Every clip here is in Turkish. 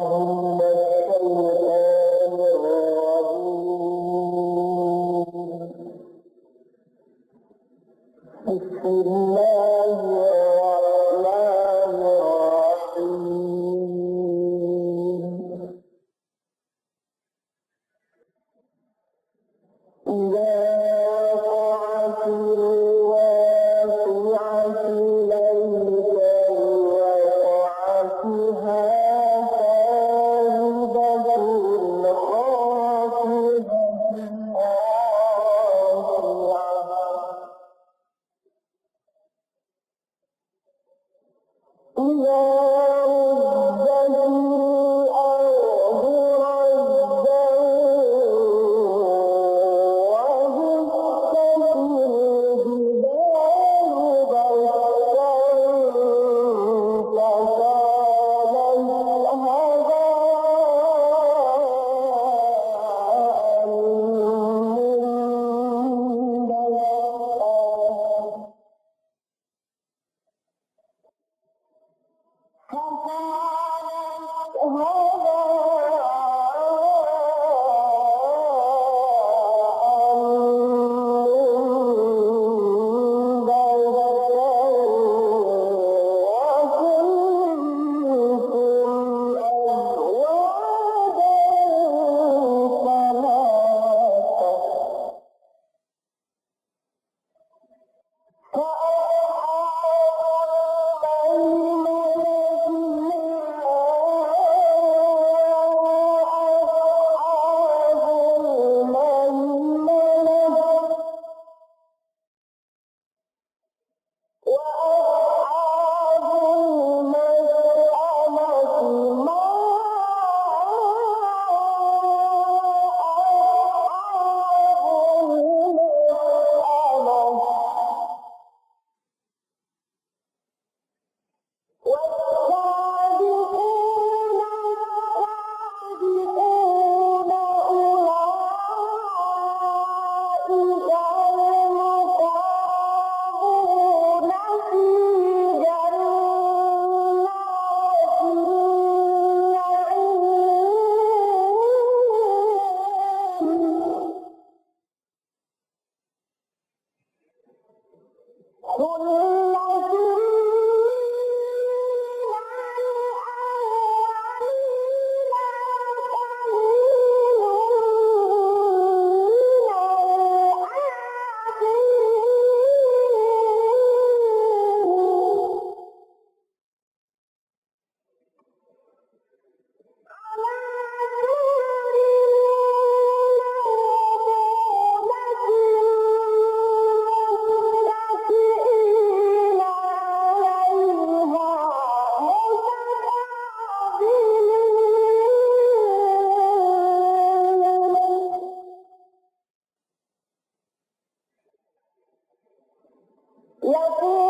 اللهم وقول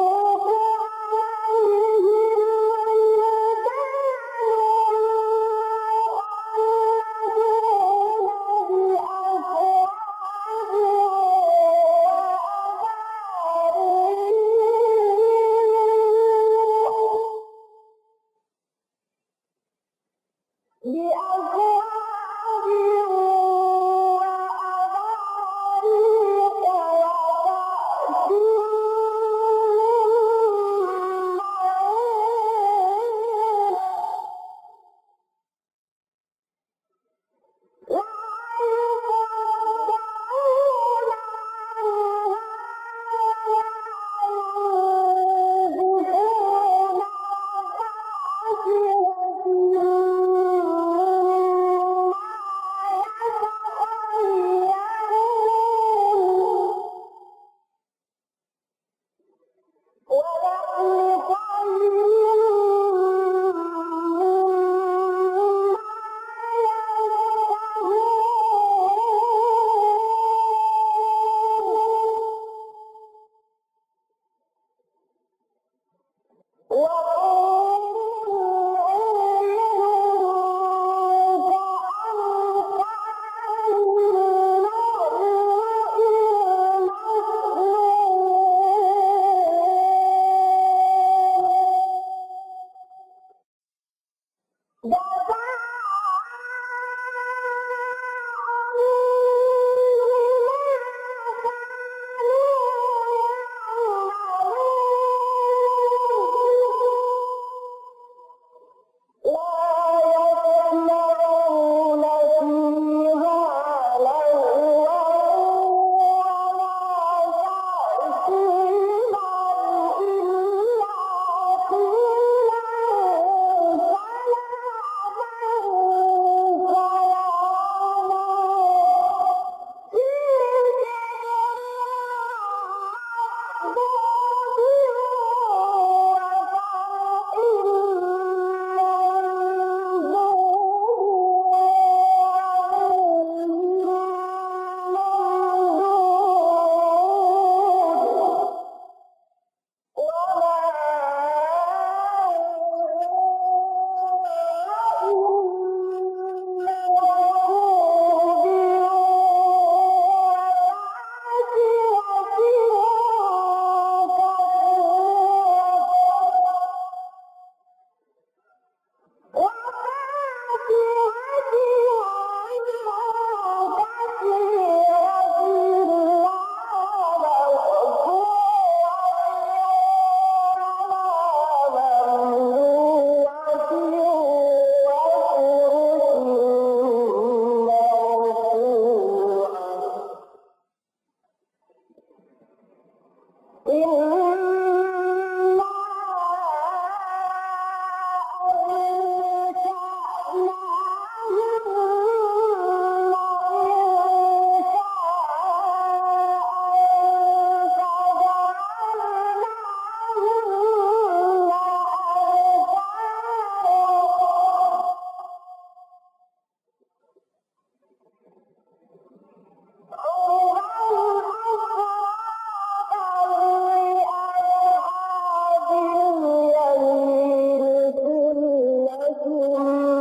Oh.